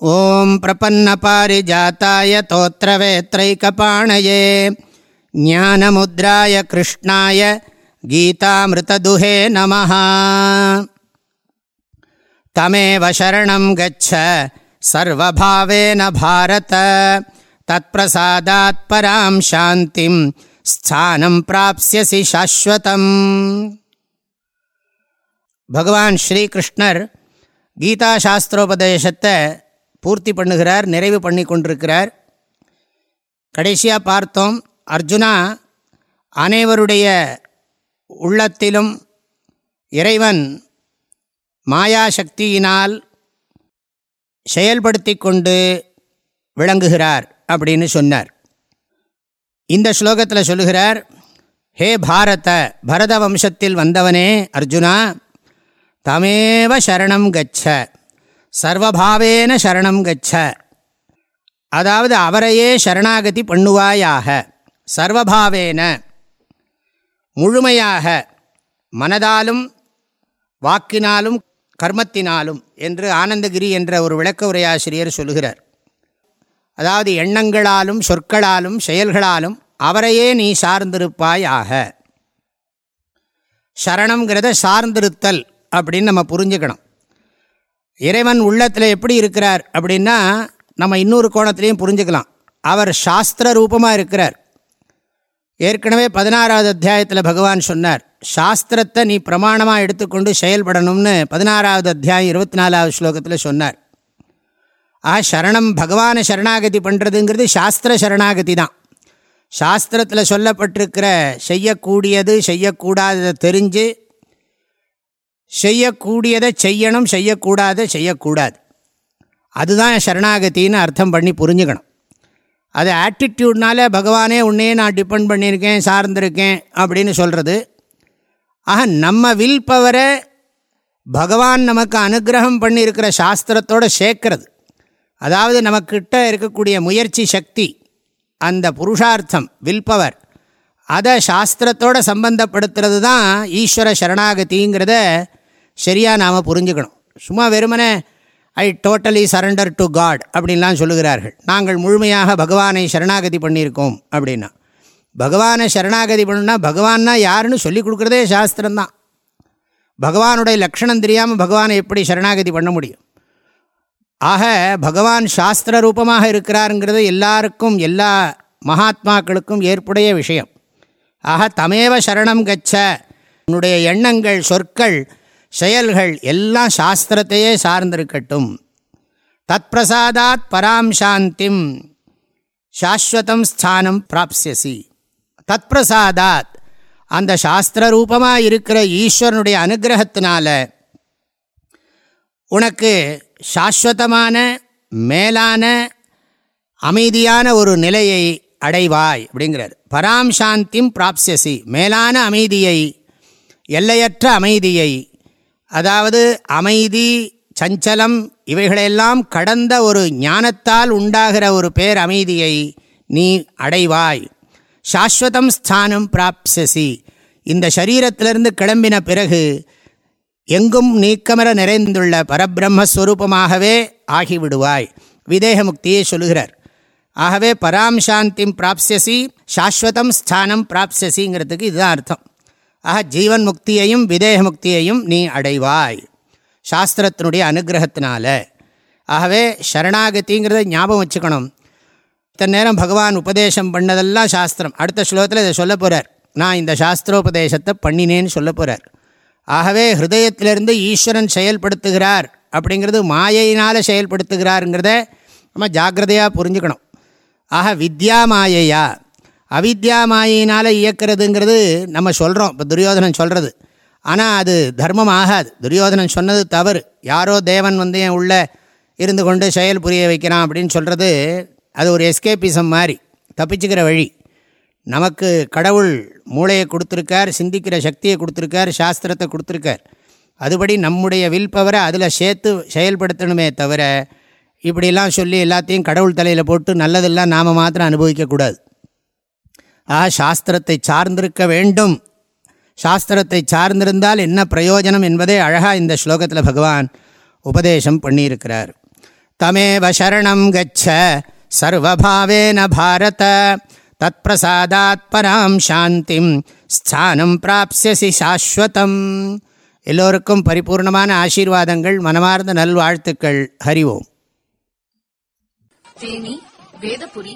ॐ प्रपन्नपारिजाताय तोत्रवेत्रैकपाणये ज्ञानमुद्राय कृष्णाय गीतामृतदुहे नमः तमेव शरणं गच्छ सर्वभावेन भारत तत्प्रसादात् परां शान्तिं स्थानं प्राप्स्यसि शाश्वतम् பகவான் ஸ்ரீகிருஷ்ணர் கீதா சாஸ்திரோபதேசத்தை பூர்த்தி பண்ணுகிறார் நிறைவு பண்ணி கொண்டிருக்கிறார். கடைசியாக பார்த்தோம் அர்ஜுனா அனைவருடைய உள்ளத்திலும் இறைவன் மாயாசக்தியினால் செயல்படுத்தி கொண்டு விளங்குகிறார் அப்படின்னு சொன்னார். இந்த ஸ்லோகத்தில் சொல்லுகிறார் ஹே பாரத பரத வம்சத்தில் வந்தவனே அர்ஜுனா தமேவ சரணம் கச்ச. சர்வபாவேன சரணம் கச்ச. அதாவது அவரையே சரணாகதி பண்ணுவாயாக. சர்வபாவேன. முழுமையாக. மனதாலும் வாக்கினாலும் கர்மத்தினாலும் என்று ஆனந்தகிரி என்ற ஒரு விளக்க உரையாசிரியர் சொல்கிறார் அதாவது எண்ணங்களாலும் சொற்களாலும் செயல்களாலும் அவரையே நீ சார்ந்திருப்பாயாக. சரணங்கிறத சார்ந்திருத்தல் அப்படின்னு நம்ம புரிஞ்சுக்கணும். இறைவன் உள்ளத்தில் எப்படி இருக்கிறார் அப்படின்னா நம்ம இன்னொரு கோணத்துலேயும் புரிஞ்சுக்கலாம். அவர் சாஸ்திர ரூபமாக இருக்கிறார். ஏற்கனவே பதினாறாவது அத்தியாயத்தில் பகவான் சொன்னார் சாஸ்திரத்தை நீ பிரமாணமாக எடுத்துக்கொண்டு செயல்படணும்னு பதினாறாவது அத்தியாயம் இருபத்தி நாலாவது ஸ்லோகத்தில் சொன்னார். ஆ சரணம் பகவானை சரணாகதி பண்ணுறதுங்கிறது சாஸ்திர சரணாகதி தான். சாஸ்திரத்தில் சொல்லப்பட்டிருக்கிற செய்யக்கூடியது செய்யக்கூடாததை தெரிஞ்சு செய்யக்கூடியதை செய்யணும் செய்யக்கூடாத செய்யக்கூடாது. அதுதான் சரணாகத்தின்னு அர்த்தம் பண்ணி புரிஞ்சுக்கணும். அது ஆட்டிடியூட்னால பகவானே உன்னையே நான் டிபெண்ட் பண்ணியிருக்கேன் சார்ந்திருக்கேன் அப்படின்னு சொல்கிறது ஆக நம்ம வில் பவரை பகவான் நமக்கு அனுகிரகம் பண்ணியிருக்கிற சாஸ்திரத்தோடு சேர்க்கறது. அதாவது நமக்கிட்ட இருக்கக்கூடிய முயற்சி சக்தி அந்த புருஷார்த்தம் வில் பவர் அதை சாஸ்திரத்தோடு சம்பந்தப்படுத்துறது தான் ஈஸ்வர சரணாகதிங்கிறத சரியாக நாம் புரிஞ்சுக்கணும். சும்மா வெறுமனே I totally surrender to God அப்படின்லாம் சொல்லுகிறார்கள். நாங்கள் முழுமையாக பகவானை சரணாகதி பண்ணியிருக்கோம் அப்படின்னா. பகவானை சரணாகதி பண்ணுன்னா பகவான்னா யாருன்னு சொல்லி கொடுக்குறதே சாஸ்திரம்தான். பகவானுடைய லக்ஷணம் தெரியாமல் பகவானை எப்படி சரணாகதி பண்ண முடியும்? ஆக பகவான் சாஸ்திர ரூபமாக இருக்கிறாருங்கிறது எல்லாருக்கும் எல்லா மகாத்மாக்களுக்கும் ஏற்புடைய விஷயம். ஆக தமேவ சரணம் கச்ச. உன்னுடைய எண்ணங்கள் சொற்கள் செயல்கள் எல்லாம் சாஸ்திரத்தையே சார்ந்திருக்கட்டும். தத் பிரசாதாத் பராம் சாந்திம் சாஸ்வதம் ஸ்தானம் பிராப்சியசி தத் பிரசாதாத் அந்த சாஸ்திர ரூபமாக இருக்கிற ஈஸ்வரனுடைய அனுகிரகத்தினால உனக்கு சாஸ்வதமான மேலான அமைதியான ஒரு நிலையை அடைவாய் அப்படிங்கிறார். பராம் சாந்திம் பிராப்சியசி மேலான அமைதியை எல்லையற்ற அமைதியை அதாவது அமைதி சஞ்சலம் இவைகளையெல்லாம் கடந்த ஒரு ஞானத்தால் உண்டாகிற ஒரு பேர் அமைதியை நீ அடைவாய். சாஸ்வதம் ஸ்தானம் பிராப்சசி. இந்த சரீரத்திலிருந்து கிளம்பின பிறகு எங்கும் நீக்கமர நிறைந்துள்ள பரபிரம்மஸ்வரூபமாகவே ஆகிவிடுவாய். விதேக முக்தியை சொல்கிறார் ஆகவே பராம் சாந்திம் பிராப்சியசி சாஸ்வதம் ஸ்தானம் பிராப்சியசிங்கிறதுக்கு இதுதான் அர்த்தம். ஆக ஜீவன் முக்தியையும் விதேக முக்தியையும் நீ அடைவாய். சாஸ்திரத்தினுடைய அனுகிரகத்தினால. ஆகவே சரணாகதிங்கிறத ஞாபகம் வச்சுக்கணும். இத்தனை நேரம் பகவான் உபதேசம் பண்ணதெல்லாம் சாஸ்திரம். அடுத்த ஸ்லோகத்தில் இதை சொல்ல போகிறார் நான் இந்த சாஸ்திரோபதேசத்தை பண்ணினேன்னு சொல்ல போகிறார் ஆகவே ஹிருதயத்திலிருந்து ஈஸ்வரன் செயல்படுத்துகிறார் அப்படிங்கிறது மாயையினால் செயல்படுத்துகிறாருங்கிறத நம்ம ஜாக்கிரதையாக புரிஞ்சுக்கணும். ஆக வித்யா மாயையா அவித்யா மாயினால் இயக்கிறதுங்கிறது நம்ம சொல்கிறோம் இப்போ துரியோதனன் சொல்கிறது ஆனால் அது தர்மம் ஆகாது. துரியோதனன் சொன்னது தவறு. யாரோ தேவன் வந்து என் உள்ளே இருந்து கொண்டு செயல் புரிய வைக்கிறான் அப்படின்னு சொல்கிறது அது ஒரு எஸ்கேபிசம் மாதிரி. தப்பிச்சுக்கிற வழி. நமக்கு கடவுள் மூளையை கொடுத்துருக்கார் சிந்திக்கிற சக்தியை கொடுத்துருக்கார் சாஸ்திரத்தை கொடுத்துருக்கார். அதுபடி நம்முடைய வில் பவரை அதில் சேர்த்து செயல்படுத்தணுமே தவிர இப்படிலாம் சொல்லி எல்லாத்தையும் கடவுள் தலையில் போட்டு நல்லதெல்லாம் நாம் மாத்திரம் அனுபவிக்கக்கூடாது. ஆ சாஸ்திரத்தை சார்ந்திருக்க வேண்டும். சாஸ்திரத்தை சார்ந்திருந்தால் என்ன பிரயோஜனம் என்பதே அழகாக இந்த ஸ்லோகத்தில் பகவான் உபதேசம் பண்ணியிருக்கிறார். தமேவ சரணம் கச்ச சர்வபாவேன பாரத. தத் பிரசாதாத் பராம் சாந்திம் ஸ்தானம் பிராப்சியசி சாஸ்வதம். எல்லோருக்கும் பரிபூர்ணமான ஆசீர்வாதங்கள் மனமார்ந்த நல்வாழ்த்துக்கள். ஹரிவோம் தேனி வேதபுரி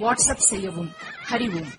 வாட்ஸ்அப் செய்யவும் ஹரிவோம்.